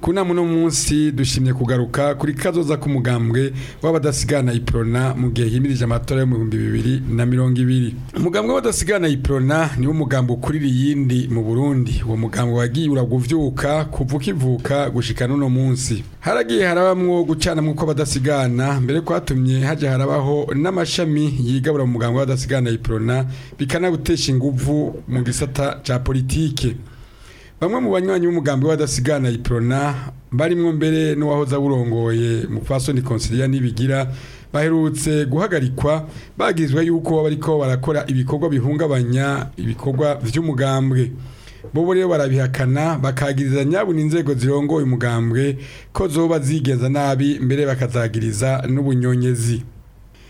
ku nama munsi dushimye kugaruka kuri kazoza k'umugambwe w'abadasigana iprona mu gihe himirije amatora yo mu bihumbi bibiri na mirongo ibiri umugambwe w'abadasigana iprona wo mugambo ukurira iyindi mu burundi uwo mugambo wagiye uraguvyuka kuvuka ivuka gushika n'uno munsi haragiye harabamwo gucana mw'uko abadasigana mbere kwatumye hajya harabaho n'amashami yigabura mu mugambo w'abadasigana iprona bikanagutesha inguvu mu gisata ca politike bamwe mu banywanyi b'umugambi w'adasigana iprona barimo mbere n'uwahoze awurongoye mupfasoni konsiliya n'ibigira baherutse guhagarikwa bagizwe yuko bariko barakora ibikorwa bihungabanya ibikorwa vy'umugambwe bobo rero barabihakana bakagiriza nyabuna inzego zirongoye umugambwe ko zoba zigenza nabi mbere bakazagiriza n'ubunyonyezi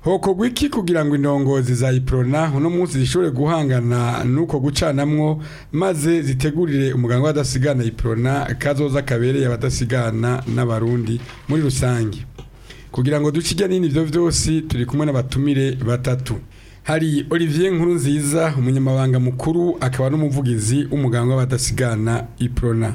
hoko gwiki kugira ngo indongozi za iprona uno munsi zishobore guhangana nuko gucanamwo maze zitegurire umuganga w'abadasigana iprona kazoza kabereye abadasigana n'abarundi muri rusange kugira ngo dukijyane n'ibyo byose turi kumwe n'abatumire batatu hari olivier nkuru nziza umunyamabanga mukuru akaba n'umuvugizi w'umuganga w'abadasigana iprona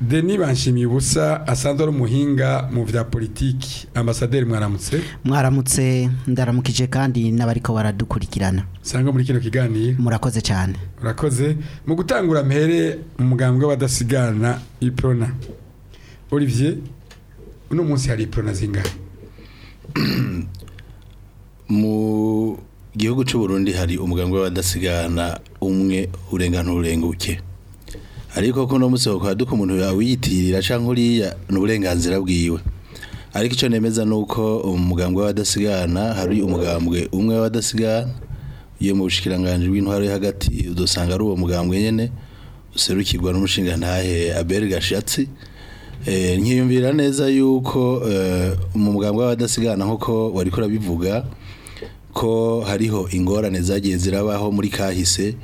Denis Banshimiye ubusa asanzwe ari umuhinga mu vya politiki ambasaderi mwaramutse mwaramutse ndaramukije kandi n'abariko baradukurikirana sanga muri kino kiganiro murakoze cyane murakoze mu gutangura mbere umugambwe w'abadasigana iprona Olivier uno munsi hari iprona zingahe mu gihugu cy'u Burundi hari umugambi w'abadasigana umwe urengana urenguke ariko ko no musego kwa umuntu yawiyitirira canke uriya n'uburenganzira bwiwe ariko icyo nemeza ni uko umugambwe w'abadasigana hari umugambwe umwe w'abadasigana iyo mu bushikiranganje bw'intwaro hagati udusanga ari uwo mugambwe nyine userukirwa n'umushinga ntahe Abel Gashatsi eh, nkiyumvira neza yuko eh, mu mugambwe w'abadasigana nkuko wari ko ko hariho ingorane zagiye zirabaho muri kahise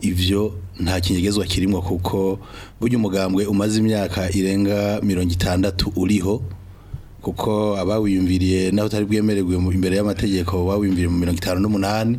ibyo nta kinyegezwa kirimo kuko buryo umugambwe umaze imyaka irenga mirongo itandatu uriho kuko abawiyumviriye naho utari bwemererwe imbere y'amategeko bawiyumviriye mu mirongo itanu n'umunani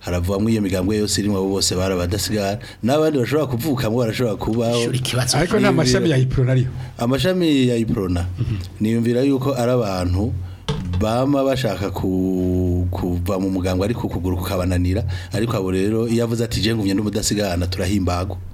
haravuyemo iyo migambwe yose irimo abo bose bari abadasigana n'abandi bashobora kuvukamo barashobora kubaho ariko nta mashami ya iporona ariho amashami ya iporona niyumvira yuko ari abantu bama bashaka kuva mu muganga ariko ukuguru kukabananira ariko abo rero iyo avuze ati jengumye n'umudasigana turahimbagwa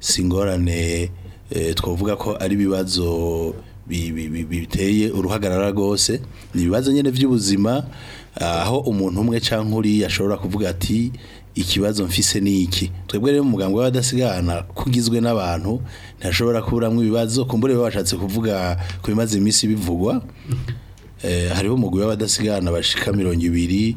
si ingorane eh, twavuga ko ari ibibazo biteye uruhagarara rwose ni ibibazo nyine by'ubuzima aho umuntu umwe cyangwa uriya ashobora kuvuga ati ikibazo mfise ni iki twebwe rero umuganga w'abadasigana kugizwe n'abantu ntashobora kuburamo ibibazo kumbure bashatse kuvuga ku bimaze iminsi bivugwa eh, hariho umugwi w'abadasigana bashika mirongo ibiri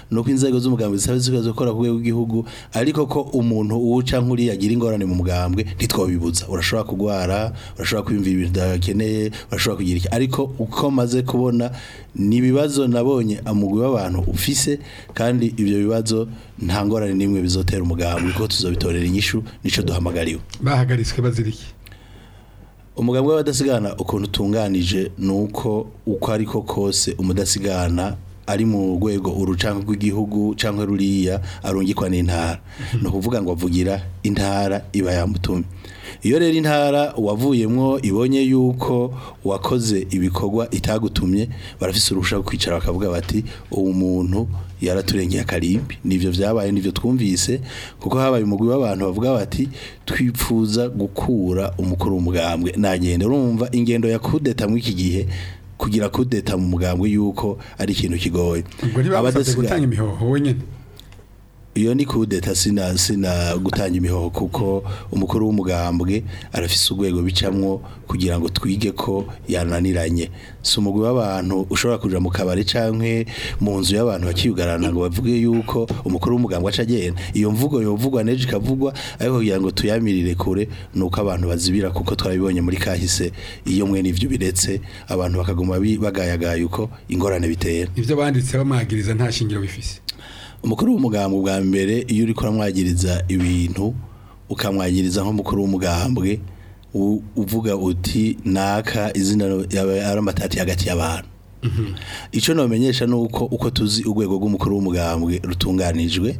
ni uko inzego z'umugambwe zisaba ziko zikora ku rwego rw'igihugu ariko ko umuntu uwuca nk'uri yagira ingorane mu mugambwe ntitwabibuza urashobora kurwara urashobora kwiyumvira ibintu udakeneye urashobora kugira iki ariko uko maze kubona ni ibibazo nabonye amugwi w'abantu ufise kandi ibyo bibazo nta ngorane n'imwe bimwe bizotera umugambwe ko tuzobitorera inyishu nico duhamagariwe bahagaritswe baziriki umugambwe w'abadasigana ukuntu tunganije nuko uko ariko kose umudasigana ari mu rwego urucango rw'igihugu cyangwa ruriya arungikwa n'intara mhm. ni ukuvuga ngo avugira intara iba yamutumye iyo rero intara wavuyemo ibonye yuko wakoze ibikorwa itagutumye barafise urusha kwicara bakavuga bati uwo muntu yaraturengeye akarimbi nivyo vyabaye nivyo twumvise kuko habaye umugwi w'abantu bavuga bati twipfuza gukura umukuru umugambwe nagende urumva ingendo ya kudeta mu iki gihe kugira kudeta mu mugambwe yuko ari ikintu kigoye abadasigaye gutanga imihoho wenyene iyo ni kudeta sina sina gutanga imihoho kuko umukuru w'umugambwe arafise urwego bicamwo kugira ngo twige ko yananiranye si umugwi w'abantu ushobora kuja mu kabari canke mu nzu y'abantu bakiyugarana ngo bavuge yuko umukuru w'umugambwe aca agenda iyo mvugo yovugwa neje ikavugwa ariko kugira ngo tuyamirire kure nuko abantu bazibira kuko twarabibonye muri kahise iyo mwene ivyo biretse abantu bakaguma bagayagaya uko ingorane bitera ivyo banditse bamagiriza nta shingiro bifise umukuru w'umugambwe bwa mbere iyo uri kuramwagiriza ibintu ukamwagiriza umukuru w'umugambwe uvuga uti naka izina aramatati hagati y'abantu mm-hmm. icyo ntumenyesha ni uko uko tuzi urwego rw'umukuru w'umugambwe rutunganijwe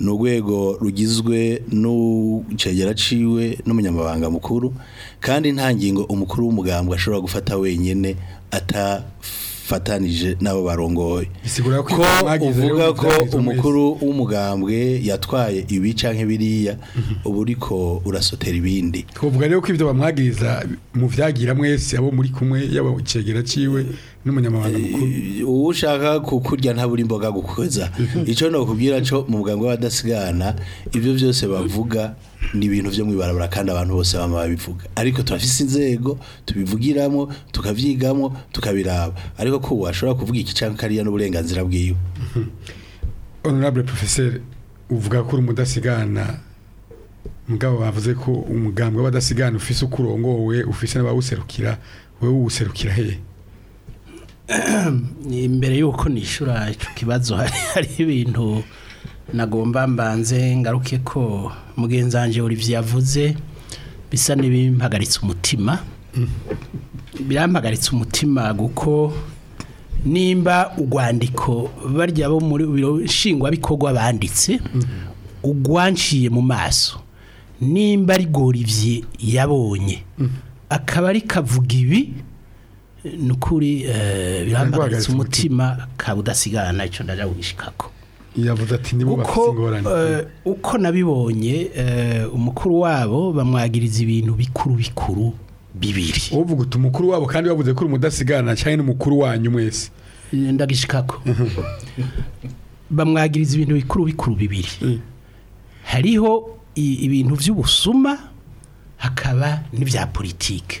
ni urwego rugizwe n'ucegera aciwe n'umunyamabanga mukuru kandi nta ngingo umukuru w'umugambwe ashobora gufata wenyine ata bafatanije n'abo barongoye ko uvuga ko umukuru w'umugambwe yatwaye ibi canke biriya mhm. ubu urasotera ibindi kuvuga rero ko ibyo bamwagiriza mu vyagira mwese abo muri kumwe yaba cegera ciwe n'umunyamabanga mukuru ushaka kukurya ntaburi imboga gukoza mhm. ico no kubwira co mu bugambwe badasigana ivyo byose bavuga ni ibintu byo mu ibarabara kandi abantu bose baba babivuga ariko turafise inzego tubivugiramo tukavyigamo tukabiraba ariko ko washobora kuvuga iki canka kariya n'uburenganzira bwiwe mhm. honorable professeur uvuga ko umudasigana mugabo bavuze ko umugambwe w'abadasigana ufise ukurongowe ufise n'abawuserukira wewe uwuserukira hehe imbere yuko nishura ico kibazo hari ibintu nagomba mbanze ngaruke ko mugenzange Olivier yavuze bisa n'ibimpagaritse umutima birampagaritse umutima kuko nimba ugwandiko barya bo muri biro nshingwabikorwa banditse ugwanciye mu maso nimba ari gorivye yabonye akaba ari kavuga ibi nukuri eh, birambagaritse umutima kabudasigara nacyo ndaja wishikako yavuze ati nibo bafite ingorane eh, uko nabibonye eh, umukuru wabo bamwagiriza ibintu bikuru bikuru bibiri uvuga uti umukuru wabo kandi bavuze ko uri umudasigana cyane n'umukuru wanyu mwese eh, ndagishikako bamwagiriza ibintu bikuru bikuru bibiri hariho ibintu by'ubusuma hakaba n'ibya politiki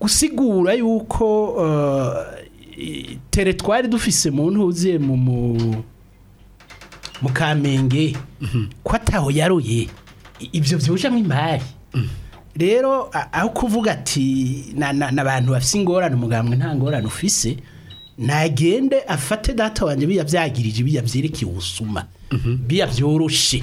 gusigura yuko eh, teretwari dufise mu mu Mukamenge kamenge mhm. ko ataho yaruye ibyo byujemo imari mhm. rero aho kuvuga ati n'abantu bafite ingorane umugambwe nta ngorane ufise nagende afate data wanjye biya biyabyagirije biyabyerekeye ubusuma mhm. biyabyoroshe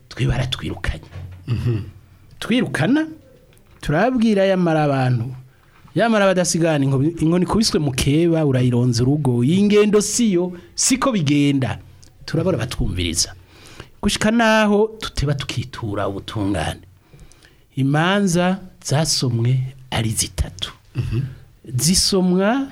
twe baratwirukanye mhm. twirukana turabwira yamara abantu yamara badasigana inkoni kubiswe mukeba urayironze urugo iyi ngendo siyo siko bigenda turabona batwumviriza gushyika n'aho tuteba tukitura ubutungane imanza zasomwe ari zitatu mhm. zisomwa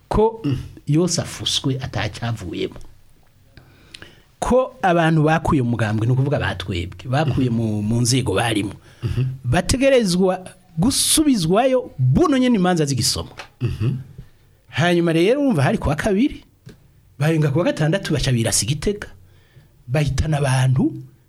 ko mhm. yose afuswe atacyavuyemo ko abantu bakuye umugambwe ni ukuvuga batwebwe bakuye mhm. mu nzego barimo bategerezwa gusubizwayo buno nyine imanza zigisoma hanyuma rero wumva hari kuwa kabiri barenga kuwa gatandatu baca birasa igitega bahitana abantu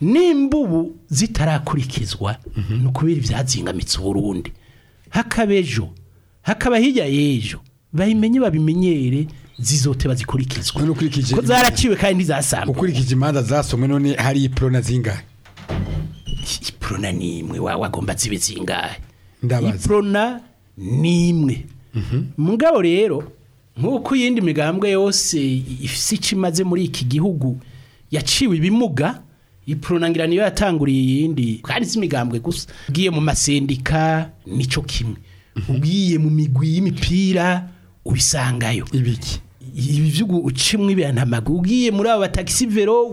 n’imbubu ubu zitarakurikizwa mhm. ni ukubera ibyazingamitse uburundi hakaba ejo hakaba hirya y'ejo babimenye babimenyere zizote bazikurikizwa ko zaraciwe kandi ntizasambwe ukurikije imanza zasomwe none hari ipironi zingahe ipironi ni imwe wagomba zibe zingahe iprona ni imwe mhm. mugabo rero nk'uko iyindi migambwe yose ifite icyo imaze muri iki gihugu yaciwe ibimuga iprona niyo yatanguriye iyindi kandi si imigambwe gusa ugiye mu masendika nicyo kimwe mhm. ugiye mu migwi y'imipira ubisangayo ibiki ibi byo ucimwe ibihanamagu ugiye muri aba taxi vero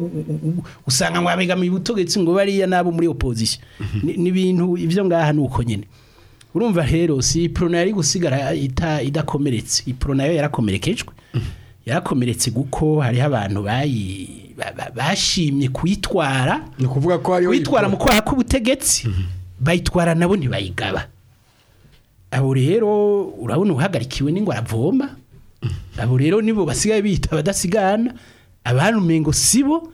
usanga ngo abegamiye ubutegetsi ngo bariya nabo muri opposition mhm. ni ibintu ivyo ngaha uko nyene urumva rero si ipuro nayo gusigara idakomeretse ipuro nayo yarakomerekejwe yarakomeretse kuko hariho abantu bayi bashimye kuyitwara ni ukuvuga ko hariho kuyitwara mu kwaha k'ubutegetsi mhm. bayitwara nabo ntibayigaba abo rero urabona uhagarikiwe n'ingwa aravoma mhm. abo rero nibo basigaye biyita abadasigana abantu umengo sibo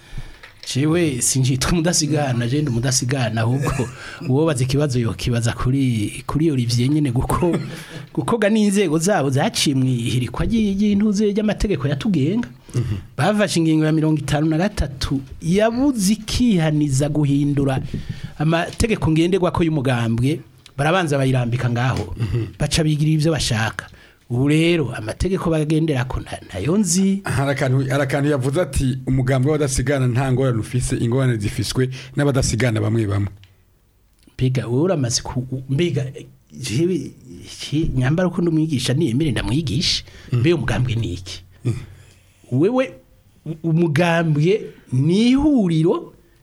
jewe sinjitwa mudasigana je ndi mudasigana ahubwo uwobaza ikibazo yokibaza kuri kuri Olivier nyene guko gukoga n'inzego zabo zacimwe ihirikwa y'intuze y'amategeko yatugenga mhm. Bafashe ingingo ya mirongo 53 yabuze ikihaniza guhindura amategeko ngenderwa ko y'umugambwe barabanza bayirambika ngaho mhm. baca bigira ibyo bashaka ubu rero amategeko bagendera ko ntayo nzi hari yavuze ati umugambwe w'abadasigana nta ngorane ufise ingorane zifiswe n'abadasigana bamwe bamwe mbega wowe uramaze mbega nyambara uko ndumwigisha niyemere ndamwigisha mm. mbega umugambwe ni iki mm. wewe umugambwe ni ihuriro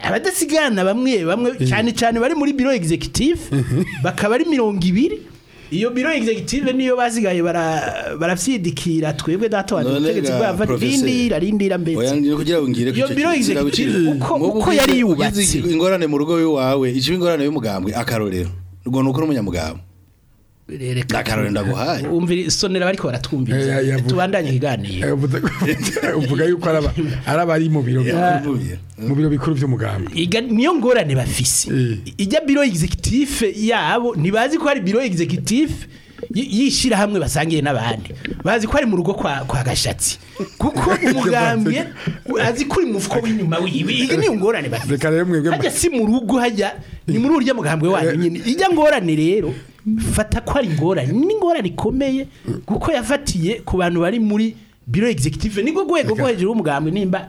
abadasigana bamwe bamwe eh. cyane cyane bari muri biro egisegitifu eh. bakaba ari mirongo ibiri iyo biro executive niyo basigaye baravyidikira twebwe data ubutegetsi bwava rindira rindira mbere iyo biro executive uko yari yubatse ingorane mu rugo wiwawe ico ingorane y'umugambwe akarorero rugo nuko n'umunyamugambwe reka karore ndaguhaye umvira isonera ariko baratwumviriza eh, tubandanye kiganiye eh, uvuga yuko araba araba ari mu biro mu biro bikuru by'umugamba niyo ngorane bafise eh. ijya biro executive yabo ntibazi ko hari biro executive yishira hamwe basangiye n'abandi bazi ko ari mu rugo kwa kwa gashatsi kuko umugambye azi kuri mufuko w'inyuma wiwe iyi ni ngorane bafite hajya si mu rugo hajya ni muri urya mugambi wanyu nyine ijya ngorane rero fata ko ari ingorane ni ingorane ikomeye kuko yafatiye ku bantu bari muri biro executive niko gwego go hejuru umugambwe nimba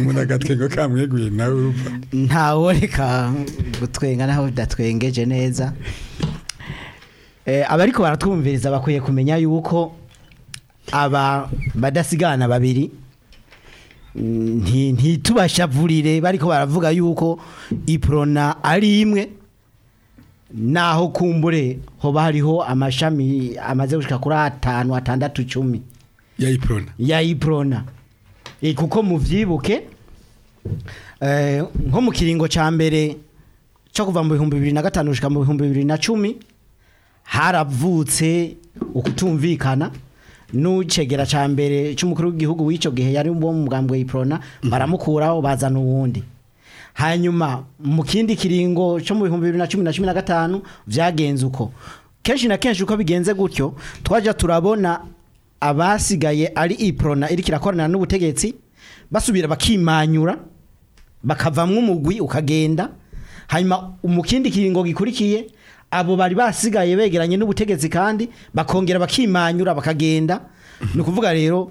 umuntu agatwengo kamweguye nawe urupfa ntawe reka gutwenga naho bidatwengeje neza eh, abariko baratwumviriza bakwiye kumenya yuko aba badasigana babiri mm, ntitubashavurire bariko baravuga yuko iprona ari imwe naho kumbure hoba hariho amashami amaze gushika kuri atanu atandatu icumi ya iprona ya iprona Eh, kuko mubyibuke eh, nko mu kiringo cya mbere cyo kuva mu bihumbi bibiri na gatanu gushyika mu bihumbi bibiri na cumi haravutse ukutumvikana n'ukegera cya mbere cy'umukuru w'igihugu w'icyo gihe yari uwo mu bwambwe y'iporona mm-hmm. baramukuraho bazana uwundi hanyuma mu kindi kiringo cyo mu bihumbi bibiri na cumi na cumi na gatanu byagenze uko kenshi na kenshi uko bigenze gutyo twajya turabona abasigaye ari iprona iri kirakorana n'ubutegetsi basubira bakimanyura bakavamwo umugwi ukagenda hanyuma umukindi kiringo gikurikiye abo bari basigaye begeranye n'ubutegetsi kandi bakongera bakimanyura bakagenda ni ukuvuga rero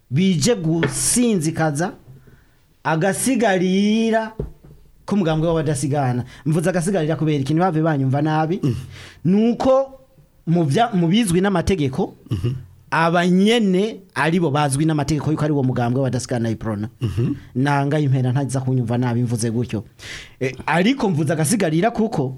bije gusinzikaza agasigarira ko umugambwe w'abadasigana mvuze agasigarira kubera ikintu bave banyumva nabi mhm. nuko mu bizwi n'amategeko mhm. abanyene aribo bazwi n'amategeko yuko ari uwo mugambwe w'abadasigana iprona mhm. nanga impera ntagiza kunyumva nabi mvuze gutyo e, ariko mvuze agasigarira kuko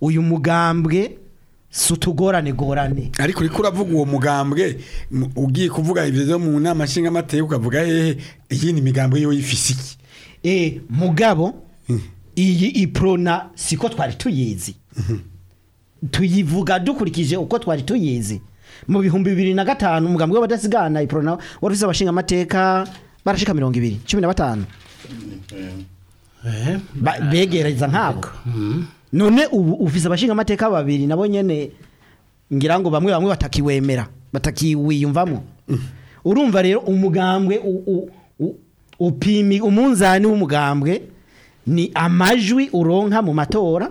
uyu mugambwe si utugorane gorane ariko uriko uravuga uwo mugambwe ugiye kuvuga ibyo mu nama nshingamateka ukavuga hehe iyi ni imigambwe yo yifise iki eh mugabo mm. iyi iprona siko twari tuyizi mhm. tuyivuga dukurikije uko twari tuyizi mu bihumbi bibiri na gatanu umugambwe w'abadasigana iprona wari ufise abashingamateka barashika mirongo ibiri cumi na batanu eh. begereza nk'abo none ubu uvize abashinga amateka babiri nabo nyene ngira ngo bamwe bamwe batakiwemera batakiwiyumvamo mm. urumva rero umugambwe upimi umunzani w'umugambwe ni amajwi uronka mu matora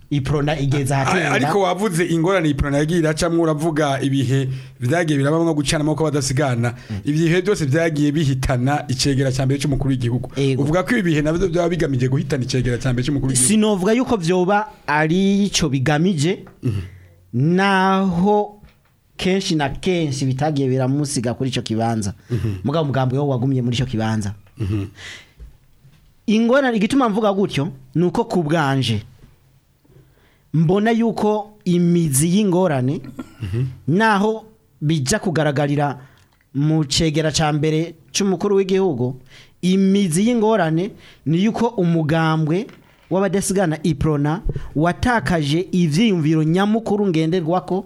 iprona igeze ah, hatera ariko wavuze ingorane iprona yagiye iracamwo uravuga ibihe byagiye birabamwo gucana amaboko badasigana mm. ibihe byose byagiye bihitana icegera cya mbere cy'umukuru w'igihugu uvuga ko ibi bihe nabyo byaba bigamije guhitana icegera cya mbere cy'umukuru w'igihugu sinovuga yuko byoba ari ico bigamije mhm. naho kenshi na kenshi bitagiye biramusiga kuri icyo kibanza mhm. mugabo mugambwe wo wagumye muri icyo kibanza mhm. ingorane igituma mvuga gutyo ni uko ku bwanje mbona yuko imizi y'ingorane mhm. naho bijya kugaragarira mu cegera cya mbere cy'umukuru w'igihugu imizi y'ingorane ni yuko umugambwe w'abadasigana iprona watakaje ibyiyumviro nyamukuru ngenderwa ko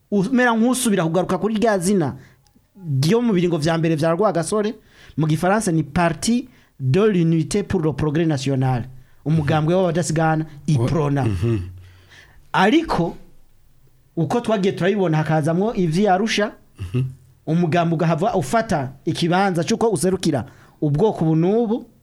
umera nk'usubira kugaruka kuri rya zina yo mu biringo vya mbere vya rwagasore mu gifaransa ni parti de l'unité pour le progrès national umugambwe mhm. w'abadasigana iprona mhm. ariko uko twagiye turabibona hakazamwo ivyarusha mhm. umugambi ugahava ufata ikibanza cy'uko userukira ubwoko ubu n'ubu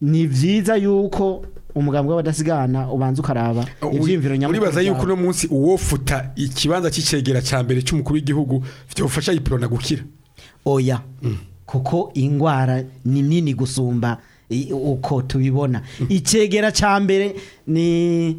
ni byiza yuko umugambwe w'abadasigana ubanza ukaraba ibyiyumviro nyamukuru uribaza yuko uno munsi uwofuta ikibanza cy’icyegera cya mbere cy'umukuru w'igihugu byofasha iperona gukira oya mm. kuko indwara ni nini gusumba uko tubibona mm-hmm. icyegera cya mbere ni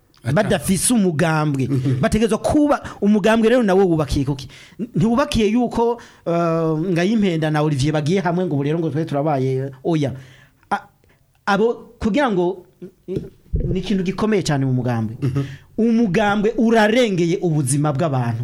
badafise umugambwe bategerezwa kuba umugambwe rero nawe wubakiye kuki ntiwubakiye yuko eh, ngayimpenda na Olivier bagiye hamwe ngo rero ngo twe turabaye oya abo kugira ngo ni ikintu gikomeye cyane mu mugambwe mm-hmm. umugambwe urarengeye ubuzima bw'abantu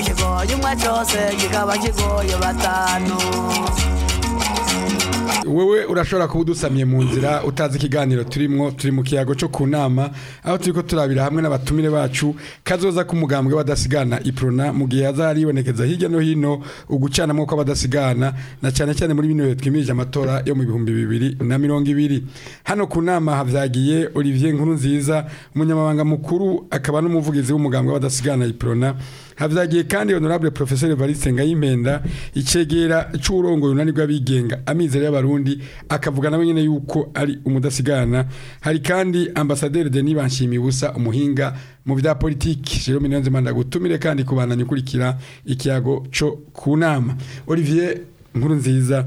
ikigoye umwe cyose kikaba kigoye batanu wowe urashobora kuba mu nzira utazi ikiganiro turimo turi mu kiyago cyo ku nama aho turi ko turabira hamwe n'abatumire bacu kazoza k'umugambwe badasigana iprona mu gihe hazahari yibonekeza hirya no hino ugucanamo ko badasigana na cyane cyane muri bino bihe twimirije amatora yo mu bihumbi bibiri na mirongo ibiri hano ku nama havyagiye Olivier Nkuru nziza umunyamabanga mukuru akaba n'umuvugizi w'umugambwe badasigana iprona hazagiye kandi honorable professeur Valiste Ngayimpenda icegera cy'urongoye unani bw'abigenga amizero y'abarundi akavuga nabo nyene yuko ari umudasigana hari kandi ambassadeur Denis Banshimibusa umuhinga mu bya politiki Jerome Niyonzima ndagutumire kandi kubandanya ukurikira ikiyago cyo kunama Olivier nkuru nziza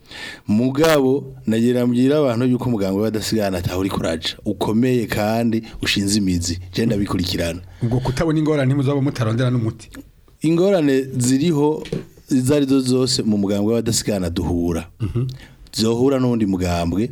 mugabo nagira mbwira abantu yuko umuganga w'abadasigana atahuri kuraje ukomeye kandi ushinze imizi je ndabikurikirana ubwo kutabona ingorane ntimuzaba mutarondera n'umuti ingorane ziriho izo ari zose mu mugambwe w'abadasigana duhura zohura n'undi mugambwe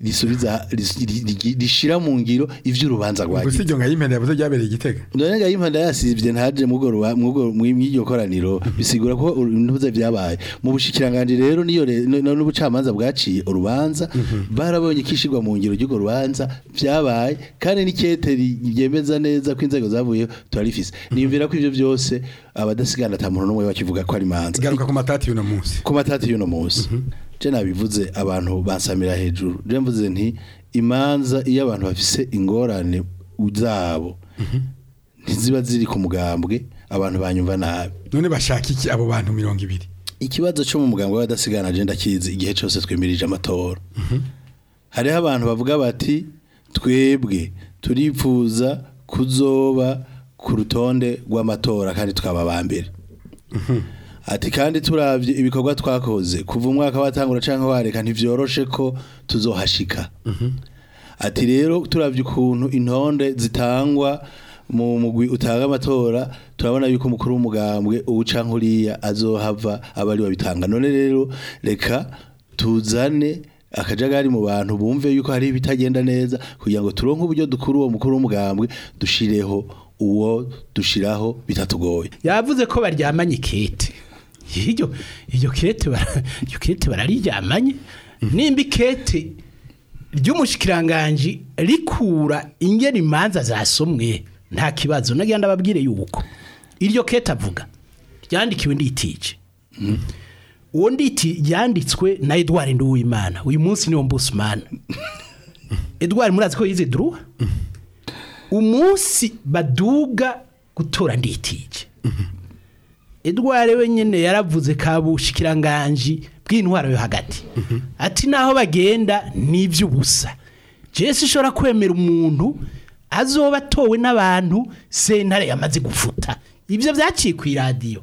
risubiza rishira mu ngiro ivy'urubanza rwagiye gusa iryo ngayimpanda yavuze ryabereye igitega none ngayimpanda yasibye ntaje mugo mugo mw'iryo koraniro bisigura ko ntuze byabaye mu bushikiranganje rero niyo n'ubucamanza bwaciye urubanza mhm. barabonye kishirwa mu ngiro ry'ugo rubanza byabaye kandi n'ikete ryemeza neza ko inzego zavuyeho turarifise mhm. niyumvira ko ivyo byose abadasigana atamuntu n'umwe wakivuga ko ari manza garuka ku matati y'uno munsi ku matati y'uno munsi mhm. je nabivuze abantu bansamira hejuru je mvuze nti imanza iyo abantu bafise ingorane zabo mhm. ntiziba ziri ku mugambwe abantu banyumva nabi none bashaka iki abo bantu mirongo ibiri ikibazo cyo mu mugambwe w'abadasigana je ndakizi igihe cyose twemirije amatora mhm. hariho abantu bavuga bati twebwe turipfuza kuzoba ku rutonde rw'amatora kandi tukaba ba mbere mhm. ati kandi turabye ibikorwa twakoze kuva umwaka watangura cyangwa wareka ntivyoroshe ko tuzohashika mhm. ati rero turabye ukuntu intonde zitangwa mu mugwi utanga amatora turabona yuko umukuru w'umugambwe uwuca nkuriya azohava abari babitanga none rero reka tuzane akajagari mu bantu bumve yuko hari ibitagenda neza kugira ngo turonke uburyo dukuru uwo mukuru w'umugambwe dushireho uwo dushiraho bitatugoye yavuze ko baryamanye ikete hiryo iryo kete iryo kete barariryamanye mm-hmm. nimba ikete ry'umushikiranganji rikura ingeri imanza zasomwe nta kibazo nagira ndababwire yuko iryo kete avuga ryandikiwe nditije mm-hmm. uwo nditi yanditswe na Edouard Nduwimana uyu munsi ni ombudsman Edouard murazi ko yize druwa mm-hmm. umunsi baduga gutora nditije edware wenyine yaravuze kabushikiranganji bw'intwaro yo hagati mhm. ati naho bagenda n'iby'ubusa jesi ishobora kwemera umuntu azoba atowe n'abantu sentare yamaze gufuta ibyo byaciye ku iradiyo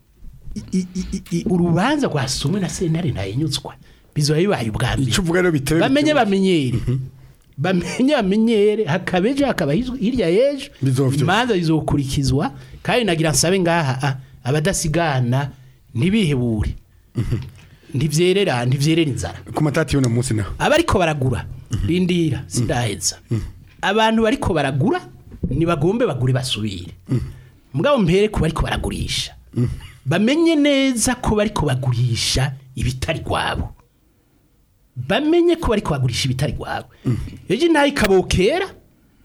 urubanza rwasomwe na senari ntayinyuzwa bizoba bibaye ubwa mbere bamenye bamenyere mhm. bamenye bamenyere hakaba hakaba hirya y'ejo imanza zizokurikizwa kandi nagira nsabe ngaha ah, abadasigana ntibihebure ntibyerera ntibyerera inzara ku matati y'uno munsi naho abariko baragura rindira sidaheza abantu bariko baragura ntibagombe bagure basubire mugabo mpere ku bariko baragurisha bamenye neza ko bariko bagurisha ibitari rwabo bamenye ko bariko bagurisha ibitari rwabo iyo ntayo ikabokera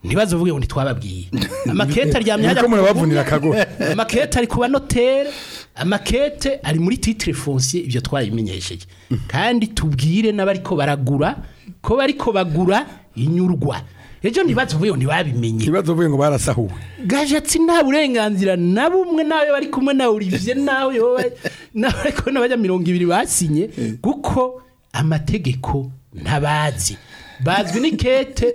ntibaze uvuge ngo ntitwababwiye amakete aryamye hajya kuba amakete ari kuba notere amakete ari muri titire fonsiye ibyo twabimenyesheje kandi tubwire n'abariko baragura ko bariko bagura inyurwa ejo ntibazovuye ntibabimenye ntibazovuye ngo barasahuwe gajatsi nta burenganzira na bumwe nawe bari kumwe na Olivier nawe nawe ariko n'abajya mirongo ibiri basinye eh. kuko amategeko ntabazi bazwi ni kete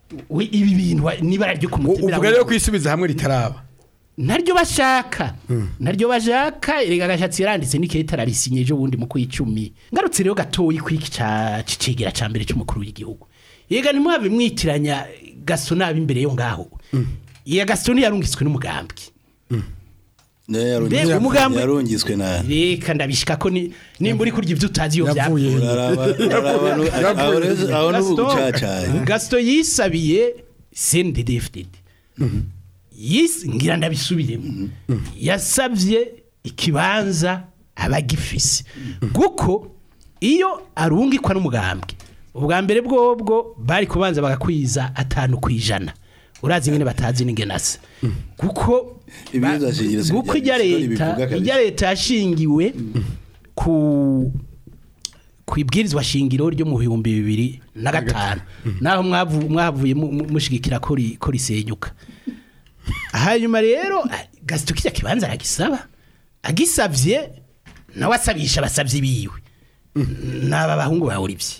we ibi bintu n'ibara ryo kumutemera ubwo rero kwisubiza hamwe ritaraba naryo bashaka hmm. naryo bashaka rega gashatsi yaranditse n'iketa rabisinye ejo bundi mu kwicumi ngarutse rero gatoyi kwiki ca kicegera cya mbere cy'umukuru w'igihugu yega ntimwabe mwitiranya gasona imbere yo ngaho iya hmm. gasona yarungitswe n'umugambwe hmm. mbega umugambwe yarungitswe nabi reka ndabishika ko nimba uri kurya ibyo utazi iyo byavuye gasito yisabiye sende defudidi ngira ndabisubiremo yasabye ikibanza abagifise kuko iyo arungikwa n'umugambwe ubwa mbere bwobwo bari kubanza bagakwiza atanu ku ijana urazi nyine batazi n'ingenasi kuko kuko ijya leta yashingiwe ku ku ibwirizwa shingiro ryo mu bihumbi bibiri na gatanu naho mwavuye mushigikira ko risenyuka hanyuma rero ah, gasito kijya kibanza aragisaba agisabye nawe asabisha abasabye biwe n'aba bahungu bawuribye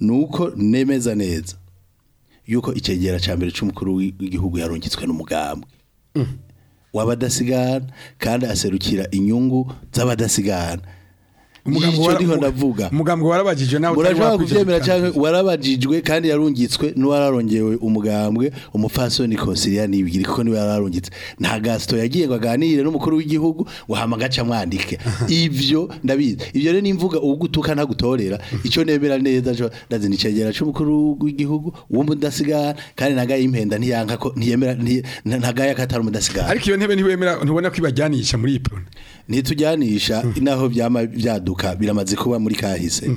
nuko nemeza neza yuko icegera cya mbere cy’umukuru w'igihugu yarungitswe n'umugambwe mm. wabadasigana kandi aserukira inyungu z'abadasigana umugambo warabajijwe nawe urashobora kubyemera cyangwa warabagijwe kandi yarungitswe n'uwararongeye umugambwe umupfasoni konsiliya nibwira kuko niwe yararungitse nta gasito yagiye ngo aganire n'umukuru w'igihugu ngo hamagaca mwandike ivyo ndabizi ibyo rero nimvuga ugutuka ntagutorera ico nemera neza ndazi nicegera c'umukuru w'igihugu wumva ndasigara kandi nagaye impenda ntiyanka ko ntiyemera ntagaye akatari umudasigara ariko iyo ntebe ntiwemera ntubona ko ibajyanisha muri iyi prone ntitujyanisha hmm. naho byama byadu guhinduka biramaze kuba muri kahise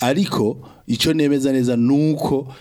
ariko icyo nemeza neza nuko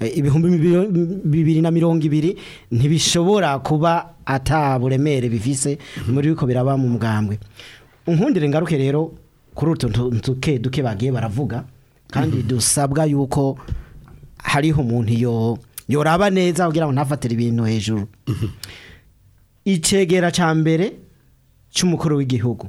eh, ibihumbi bibiri na mirongo ibiri ntibishobora kuba ataburemere bivise muri biko biraba mu mbwambwe unkundire ngaruke rero kuri utu duke duke bagiye baravuga kandi mhm. dusabwa yuko hariho umuntu yo yoraba neza kugira ngo ntafatire ibintu hejuru mhm. icegera cya mbere cy'umukuru w'igihugu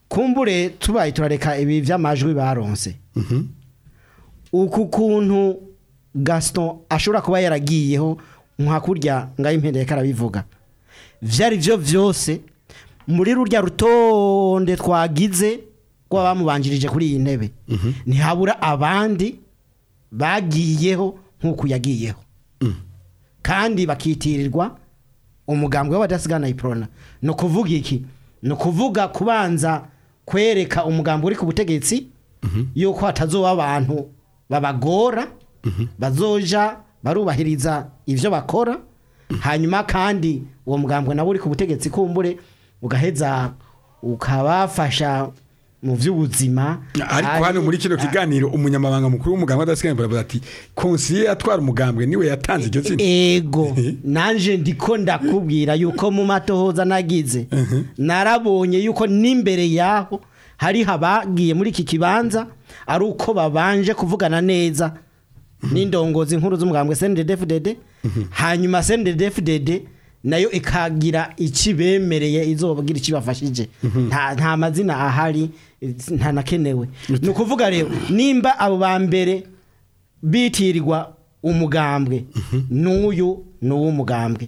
kumbure tubaye turareka ibi by'amajwi baronse mhm. uku kuntu gasito ashobora kuba yaragiyeho nka kurya ngaho impendereka arabivuga byari byo byose muri rurya rutonde twagize ko bamubanjirije kuri iyi ntebe mhm. ntihabura abandi bagiyeho nk'uko yagiyeho mm. kandi bakitirirwa umugambwe w'abadasigana iporona ni ukuvuga iki ni ukuvuga kubanza kwereka umugambi uri ku butegetsi mhm. yuko hatazuba abantu babagora mhm. bazoja barubahiriza ibyo bakora hanyuma kandi uwo mugambwe nawe uri ku butegetsi kumbure ugaheza ukabafasha mu by'ubuzima ariko hano muri kino kiganiro umunyamabanga mukuru w'umugambwe adasigaye baravuga ati konsiye atwara umugambwe niwe yatanze iryo tsinda ego nanje ndiko ndakubwira yuko mu matohoza nagize narabonye yuko n'imbere yaho hari habagiye muri iki kibanza ari uko babanje kuvugana neza n'indongozi nkuru z'umugambwe senidedefudede hanyuma senidedefudede nayo ikagira ikibemereye izobagira ikibafashije nta mazina ahari ntanakenewe ni ukuvuga rero nimba abo ba mbere bitirirwa umugambwe n'uyu n'uw'umugambwe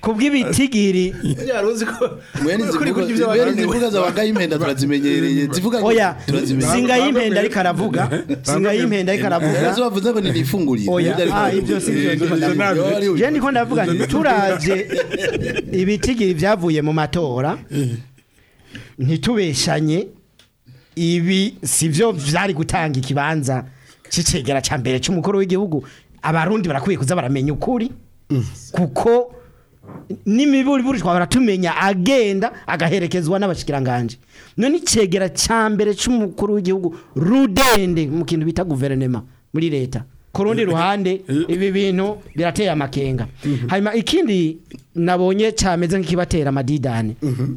kubw'ibitigiri zivuga zabagaye impenda turazimenyereye zivuga ariko aravuga singaye impenda ariko ah, aravuga ibyo si je niko ndavuga turavye ibitigiri vyavuye mu matora ntitubeshanye ibi si sivyo byari gutanga ikibanza cicegera cya mbere cy’umukuru w'igihugu abarundi barakwiye kuza baramenya ukuri kuko n'imiburi twabara tumenya agenda agaherekezwa n'abashikiranganje none icegera cya mbere cy’umukuru w'igihugu rudende mu kintu bita guverinoma muri leta kurundi ruhande ibi bintu birateye amakenga mhm. hanyuma ikindi nabonye cyameze nk'ikibatera amadidane mhm.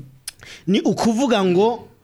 ni ukuvuga ngo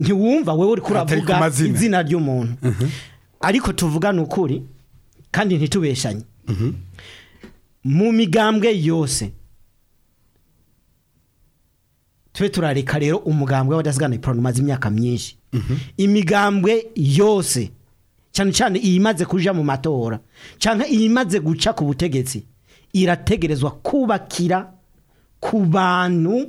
ntiwumva wewe uri kuravuga izina ry'umuntu mhm. ariko tuvugane ukuri kandi ntitubeshanye mu migambwe yose tube turareka rero umugambwe w'abadasiganira ipironi umaze imyaka myinshi mhm. imigambwe yose cyane cyane iyimaze kujya mu matora cyangwa iyimaze guca ku butegetsi irategerezwa kubakira ku bantu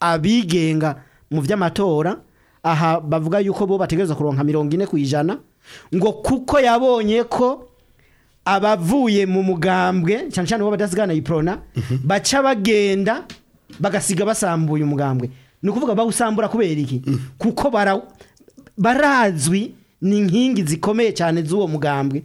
abigenga mu by'amatora aha bavuga yuko bo bategereza kuronka mirongo ine ku ijana ngo kuko yabonye ko abavuye mu mugambwe cyane cyane bo badasigaye na mhm. baca bagenda bagasiga basambuye umugambwe ni ukuvuga bawusambura kubera iki kuko barazwi ni inkingi zikomeye cyane z'uwo mugambwe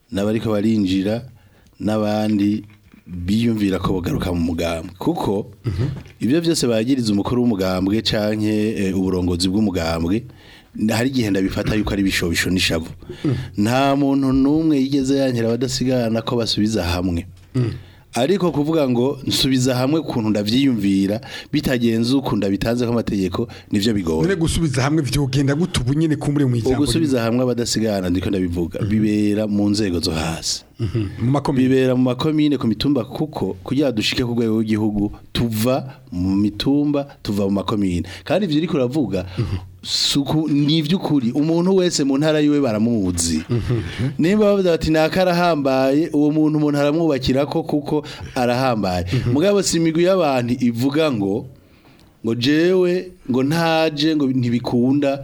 ko barinjira n'abandi biyumvira ko bagaruka mu mugambwe kuko ibyo byose bagiriza umukuru w'umugambwe canke eh, uburongozi bw'umugambwe hari igihe ndabifata yuko ari bishobisho n'ishavu nta muntu n'umwe yigeze yankera abadasigana ko basubiza hamwe mm. ariko kuvuga ngo nsubiza hamwe kuntu ndavyiyumvira bitagenze ukunda bitanze ko amategeko nivyo bigoye none gusubiza hamwe vyogenda gutubu nyene kumure mu ijambo gusubiza hamwe abadasigana ndiko ndabivuga mhm. bibera mu nzego zo hasi mhm. bibera mu makomine ku mitumba kuko kugira dushike ku rwego rw'igihugu tuva mu mitumba tuva mu makomine kandi ivyo uriko uravuga mhm. suku ni iby'ukuri umuntu wese mu ntara yiwe baramuzi mhm. nimba bavuga bati naka arahambaye uwo muntu umuntu aramwubakira ko kuko arahambaye mhm. mugabo si imigwi y'abantu ivuga ngo ngo jewe ngo ntaje ngo ntibikunda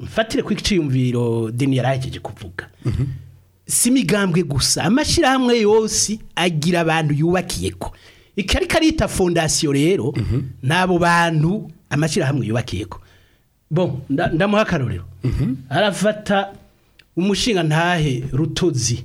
mfatire ku iciyumviro deni yarahejeje kuvuga si imigambwe gusa amashyirahamwe yose agira abantu yubakiye ko ikari karita fondasiyo rero n'abo bantu amashyirahamwe yubakiye ko bo ndamuha akarorero arafata umushinga ntahe rutozi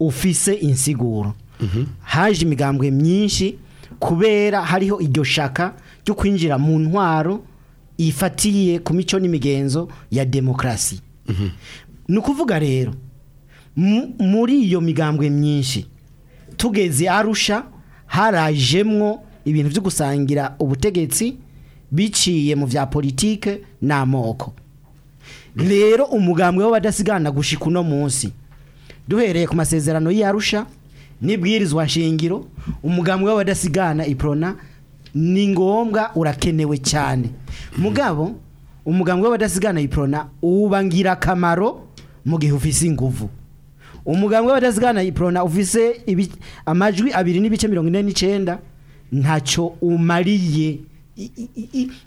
ufise insiguro mhm. haje imigambwe myinshi kubera hariho iryo shaka ryo kwinjira mu ntwaro ifatiye ku mico n'imigenzo ya demokarasi ni ukuvuga rero muri iyo migambwe myinshi tugeze arusha harajemwo ibintu byo gusangira ubutegetsi biciye mu bya politike n'amoko rero umugambwe w'abadasigana gushika uno munsi duhereye ku masezerano y'arusha n'ibwirizwa nshingiro umugambwe w'abadasigana iprona ni ngombwa urakenewe cyane mugabo umugambwe w'abadasigana iprona uba ngira akamaro mu gihe ufise inguvu umugambwe w'abatazigana iprona ufise amajwi abiri n'ibice mirongo ine n'icyenda ntacyo umariye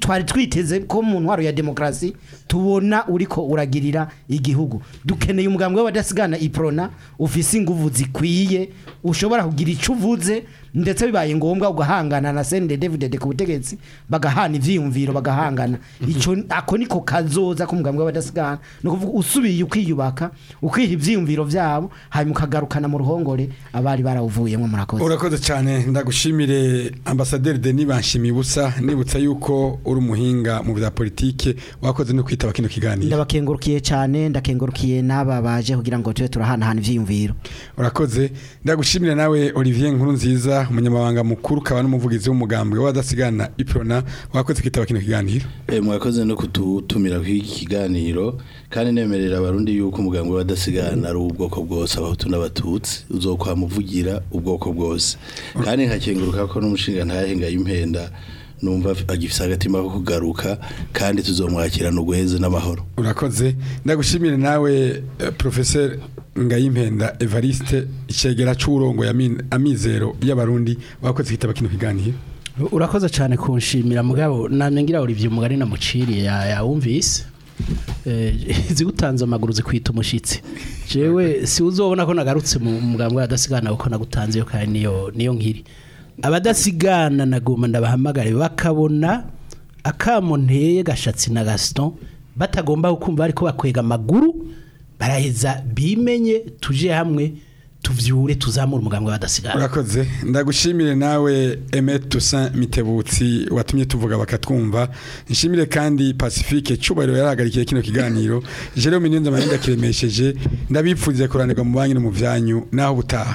twari twiteze ko mu ntwaro ya demokarasi tubona uri ko uragirira igihugu dukeneye umugambi w'abadasigana iporona ufise ingufu zikwiye ushobora kugira icyo uvuze ndetse bibaye ngombwa ugahangana na Sende David ku butegetsi bagahana ibyiyumviro bagahangana ico ako niko kazoza ko mugambwe badasigana no usubiye ukiyubaka ukiha ibyiyumviro byabo hanyuma kagarukana mu ruhongore abari barawuvuyemo murakoze urakoze cyane ndagushimire ambassadeur Denis ubusa nibutsa yuko uri umuhinga mu bya politike wakoze no kwitaba kino kiganiro ndabakengurukiye cyane ndakengurukiye n'aba baje kugira ngo tube turahanahana ivyiyumviro urakoze ndagushimire nawe Olivier Nkuru nziza Mugisha umunyamabanga mukuru kaba n'umuvugizi w'umugambi w'abadasigana iprona wakoze kitaba kino kiganiro eh mwakoze no kututumira kw'iki kiganiro kandi nemerera abarundi yuko umugambi w'abadasigana ari ubwoko bwose abahutu n'abatutsi uzokwamuvugira ubwoko bwose kandi nkakenguruka ko n'umushinga ntahenga impenda numva agifisa agatima ko kugaruka kandi tuzomwakirana uguheze n'amahoro urakoze ndagushimire nawe eh, professeur ngayimpenda evariste icyegera cy'urongo amizero y'abarundi bakoze igitabo kino kiganiro urakoze cyane kunshimira mugabo ngira uri by'umugari namuciriye yawumvise eh, zigutanze amaguru zikwita umushyitsi jewe si uzobona ko nagarutse mu mugambi w'abadasigana uko nagutanze yo kandi niyo nkiri abadasigana naguma ndabahamagare bakabona akamonteye gashatsi na Gaston batagomba gukumva ariko bakwega amaguru baraheza bimenye tuje hamwe tuvyure tuzamura umugambwe badasigara urakoze ndagushimire nawe Emmet Toussaint Mitebutsi watumye tuvuga bakatwumva nshimire kandi Pacifique cyubahiro yaragarikiye kino kiganiro Jerome Ninza Mahinda kiremesheje ndabipfurize kurandika mu banki no mu byanyu naho butaha